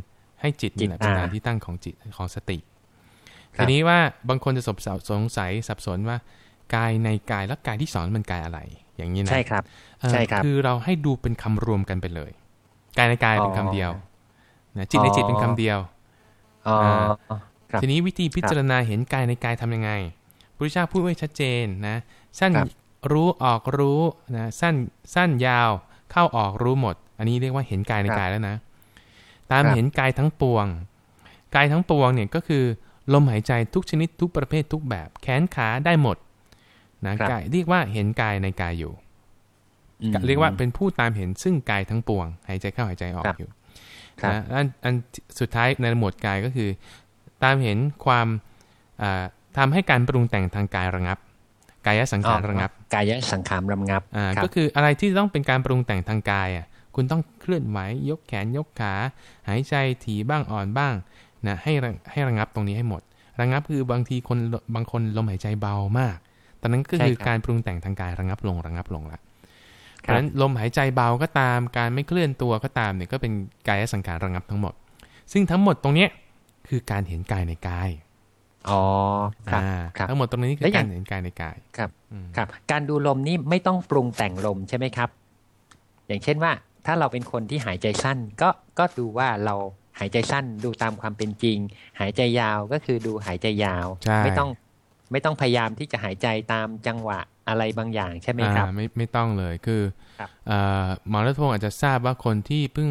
S2: ให้จิตนี่แหละ
S1: จิต
S2: เป็น
S1: อ่า
S2: ฐานที่ตั้งของจิตของสติ
S1: ครับ
S2: ทีนี้ว่าบางคนจะสงสัยสงสัยสับสนว่ากายในกายแล้วกายที่สอนมันกายอะไร อย่างนี้นะ
S1: ใช่ครับ
S2: เอ่อ
S1: ใช่ครับ
S2: คือเราให้ดูเป็นคำรวมกันไปเลย กายในกายเป็นคำเดียวนะจิตในจิตเป็นคำเดียว
S1: อ๋อ
S2: อ่า
S1: ครับ
S2: ทีนี้วิธีพิจารณาเห็นกายในกายทำยังไงพระพุทธเจ้าพูดไว้ชัดเจนนะ สั้น
S1: ครับ
S2: รู้ออกรู้นะสั้นสั้นยาวเข้าออกรู้หมด อันนี้เรียกว่าเห็นกายใน
S1: ครับ
S2: กายแล้วนะ ตาม
S1: ครับ
S2: เห็นกายทั้งปวง กายทั้งปวงเนี่ยก็คือลมหายใจทุกชนิดทุกประเภททุกแบบ แขนขาได้หมดนะครับกายเรียกว่าเห็นกายในกายอยู่
S1: อืม
S2: เรียกว่าเป็นผู้ตามเห็นซึ่งกายทั้งปวง หายใจเข้าหายใจออก
S1: ครับ
S2: อยู่
S1: ครับ
S2: นะอันอันสุดท้ายในหมวดกายก็คือ ตามเห็นความอ่าทำให้การปรุงแต่งทางกายระงับ กายสังขารระงับ
S1: กายสังขารระงับ
S2: อ่า
S1: ครับ
S2: ก็คืออะไรที่ต้องเป็นการปรุงแต่งทางกายอะคุณต้องเคลื่อนไหวยกแขนยกขา หายใจถี่บ้างอ่อนบ้างนะให้ระให้ระงับตรงนี้ให้หมด ระงับคือบางทีคนบางคนลมหายใจเบามาก ตอนนั้นก็คือ
S1: ใช่ครับ
S2: การปรุงแต่งทางกายระงับลงระงับลงละ เพ
S1: ครั
S2: ราะ
S1: บ
S2: ฉะนั้นลมหายใจเบาก็ตาม การไม่เคลื่อนตัวก็ตามเนี่ยก็เป็นกายสังขารระงับทั้งหมด ซึ่งทั้งหมดตรงเนี้ยคือการเห็นกายในกาย
S1: อ๋อครับ
S2: อ่า
S1: ครับ
S2: ทั้งหมดตรงนี้คื
S1: แล้
S2: อ
S1: วอย่า
S2: กางรเห็นกายในกาย
S1: ครับ
S2: อืม
S1: ครับ การดูลมนี่ไม่ต้องปรุงแต่งลมใช่ไหมครับ อย่างเช่นว่า ถ้าเราเป็นคนที่หายใจสั้น ก็ก็ดูว่าเราหายใจสั้นดูตามความเป็นจริง หายใจยาวก็คือดูหายใจยาว
S2: ใช่
S1: ไม่ต้องไม่ต้องพยายามที่จะหายใจตามจังหวะ อะไรบางอย่างใช่ไหมครับ
S2: อ่าไม่ไม่ต้องเลยคือ
S1: ครับ
S2: เอ่อหมอรัฐพงศ์อาจจะทราบว่าคนที่เพิ่ง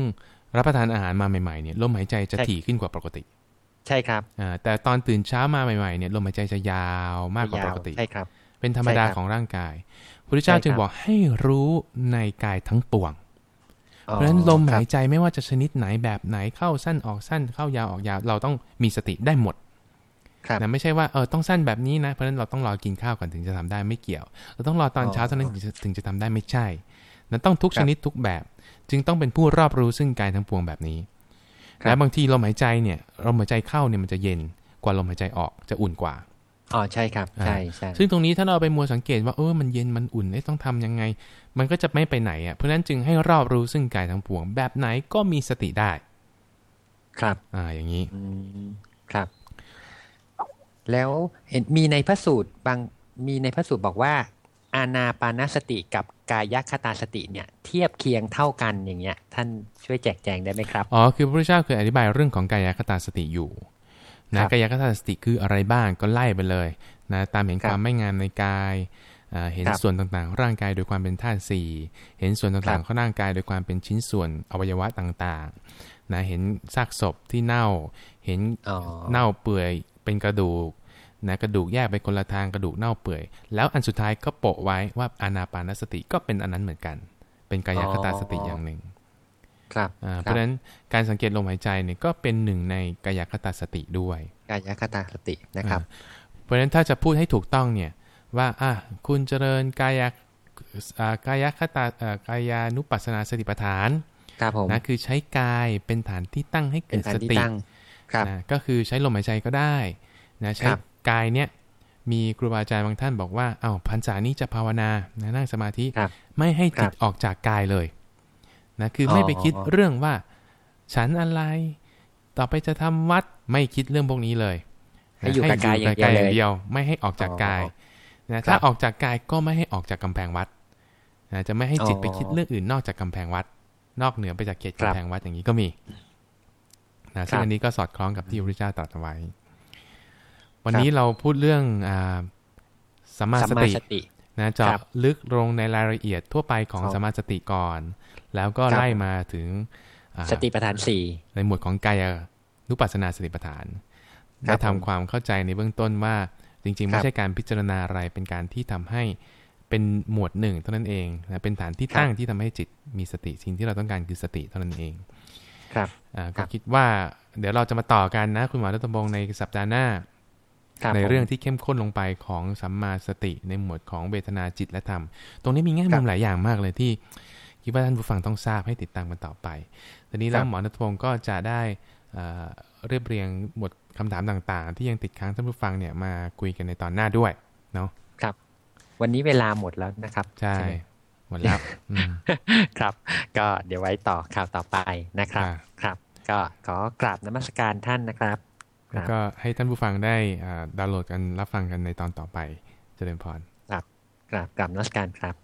S2: รับประทานอาหารมาใหม่ๆเนี่ยลมหายใจจะ
S1: ใช่
S2: ถี่ขึ้นกว่าปกติ
S1: ใช่ครับ
S2: อ่าแต่ตอนตื่นเช้ามาใหม่ๆเนี่ยลมหายใจจะยาวมากกว่าปกติ
S1: ใช่ครับ
S2: เป็นธรรมดา
S1: ใช่ครับ
S2: ของร่างกายพระพุทธเจ้า
S1: ใช่ครับ
S2: จึงบอกให้รู้ในกายทั้งปวง
S1: อ๋อ
S2: เพราะฉะนั้นลม
S1: ค
S2: หา
S1: รับ
S2: ยใจไม่ว่าจะชนิดไหนแบบไหนเข้าสั้นออกสั้นเข้ายาวออกยาวเราต้องมีสติได้หมด
S1: ครับ
S2: นะไม่ใช่ว่าเออต้องสั้นแบบนี้นะ เพราะฉะนั้นเราต้องรอกินข้าวก่อนถึงจะทำได้ไม่เกี่ยว เราต้องรอตอน
S1: อ๋อ
S2: เช้าเท่านั้นถึงจะถึงจะทำได้ไม่ใช่นั้นต้องทุก
S1: ครับ
S2: ชนิดทุกแบบ จึงต้องเป็นผู้รอบรู้ซึ่งกายทั้งปวงแบบนี้
S1: ครับ
S2: และบางทีลมหายใจเนี่ยลมหายใจเข้าเนี่ยมันจะเย็นกว่าลมหายใจออกจะอุ่นกว่า
S1: อ๋อใช่ครับใช่ใช่
S2: ซึ่งตรงนี้ถ้าเราไปมัวสังเกตว่าเออมันเย็นมันอุ่นเอ๊ะต้องทำยังไง มันก็จะไม่ไปไหนอะเพราะฉะนั้นจึงให้รอบรู้ซึ่งกายทั้งปวง แบบไหนก็มีสติได้
S1: ครับ
S2: อ่าอย่างนี้
S1: อืมครับ แล้วเห็นมีในพระสูตรบางมีในพระสูตรบอกว่า อานาปานสติกับกายคตาสติเนี่ยเทียบเคียงเท่ากันอย่างเงี้ย ท่านช่วยแจกแจงได้ไหมครับ
S2: อ๋อคือพระพุทธเจ้าเคยอธิบายเรื่องของกายคตาสติอยู่
S1: ครั
S2: นะ
S1: บ
S2: กายคตาสติคืออะไรบ้างก็ไล่ไปเลยนะตามเห็น
S1: ครั
S2: ค
S1: บ
S2: วามไม่งามในกายอ่าเห็น
S1: ครับ
S2: ส่วนต่างๆของร่างกายโดยความเป็นธาตุสี่เห็นส่วน
S1: ครั
S2: ต่าง
S1: บ
S2: ๆของร่างกายโดยความเป็นชิ้นส่วนอวัยวะต่างๆนะเห็นซากศพที่เน่า เห็น
S1: อ๋อ
S2: เน่าเปื่อย เป็นกระดูกนะกระดูกแยกไปคนละทางกระดูกเน่าเปื่อย แล้วอันสุดท้ายก็โปะไว้ว่าอานาปานสติก็เป็นอันนั้นเหมือนกัน เป็นกายคตาสติอย่างหนึ่ง
S1: ครับ
S2: อ่า
S1: ค
S2: เพ
S1: รับ
S2: ราะฉะนั้นการสังเกตลมหายใจเนี่ยก็เป็นหนึ่งในกายคตาสติด้วย
S1: กายคตาสตินะครับ
S2: เพราะฉะนั้นถ้าจะพูดให้ถูกต้องเนี่ยว่าอะคุณเจริญกายอ่ากายคตาอ่ากายานุปัสสนาสติปัฏฐาน
S1: ครับผม
S2: นะคือใช้กายเป็นฐานที่ตั้งให้
S1: เป็
S2: เกิ
S1: น
S2: ด
S1: การ
S2: ส
S1: ที่
S2: ติ
S1: ตั้งครับ
S2: นะก็คือใช้ลมหายใจก็ได้นะใช้
S1: ครับ
S2: กายเนี่ยมีครูบาอาจารย์บางท่านบอกว่าอ้าวพรรษานี้จะภาวนานะนั่งสมาธิ
S1: ครับ
S2: ไม่ให้จิต
S1: ครับ
S2: ออกจากกายเลยนะคืออ
S1: อ
S2: ไม่ไปคิดเรื่องว่า ฉันอะไร ต่อไปจะทำวัดไม่คิดเรื่องพวกนี้เลย
S1: ให้อยู่กับกายอย่างเดียว
S2: ให้
S1: เลย
S2: เดียวไม่ให้ออกจากกาย
S1: อ๋
S2: นะ
S1: ครั
S2: ถ้า
S1: บ
S2: ออกจากกายก็ไม่ให้ออกจากกำแพงวัดนะจะไม่ให้จิต
S1: อ๋อ
S2: ไปคิดเรื่องอื่นนอกจากกำแพงวัด นอกเหนือไปจากเขต
S1: ครั
S2: กำ
S1: บ
S2: แพงวัดอย่างนี้ก็มี นะซึ่
S1: ค
S2: ง
S1: รับ
S2: อันนี้ก็สอดคล้องกับที่พระพุทธเจ้าตรัสเอาไว้ วัน
S1: ครับ
S2: นี้เราพูดเรื่องอ่าสัมมา
S1: สั
S2: ส
S1: มมา
S2: ติ
S1: สติ
S2: นะเจาะ
S1: ครับ
S2: ลึกลงในรายละเอียดทั่วไปของ
S1: ครับ
S2: สัมมาสติก่อน แล้วก็
S1: ครับ
S2: ไล่มาถึงอ่า
S1: สติปัฏฐานสี่
S2: ในหมวดของกายานุปัสสนาสติปัฏฐาน
S1: ครั
S2: ได้
S1: บ
S2: ทำความเข้าใจในเบื้องต้นว่าจริงๆ
S1: ครั
S2: ไม่
S1: บ
S2: ใช่การพิจารณาอะไรเป็นการที่ทำให้เป็นหมวดหนึ่งเท่านั้นเองนะเป็นฐานที่
S1: ครับ
S2: ตั้งที่ทำให้จิตมีสติสิ่งที่เราต้องการคือสติเท่านั้นเอง
S1: ครับ
S2: อ่า
S1: ครั
S2: ก็
S1: บ
S2: คิดว่าเดี๋ยวเราจะมาต่อกันนะ คุณหมอรัตนบงศ์ในสัปดาห์หน้า
S1: ครับ
S2: ใน
S1: ผม
S2: เรื่องที่เข้มข้นลงไปของสัมมาสติในหมวดของเวทนาจิตและธรรม ตรงนี้มีแง่มุมหลายอย่างมากเลยที่คิดว่าท่านผู้ฟังต้องทราบให้ติดตามกันต่อไป ทีนี้แล้ว
S1: ครับ
S2: หมอรัตนบงศ์ก็จะได้เอ่อเรียบเรียงบทคำถามต่างๆ ที่ยังติดค้างท่านผู้ฟังเนี่ยมาคุยกันในตอนหน้าด้วยเนาะ
S1: ครับ วันนี้เวลาหมดแล้วนะครับ
S2: ใช่
S1: ไหม
S2: หมดแล้วอืม
S1: ครับ ก็เดี๋ยวไว้ต่อข่าวต่อไปนะครับ
S2: อ่า
S1: ครับ ก็ขอกราบนมัสการท่านนะครับค
S2: แล้ว
S1: รับ
S2: ก็ให้ท่านผู้ฟังได้อ่าดาวน์โหลดกันรับฟังกันในตอนต่อไปเจริญพร
S1: กราบกราบนมัสการครับ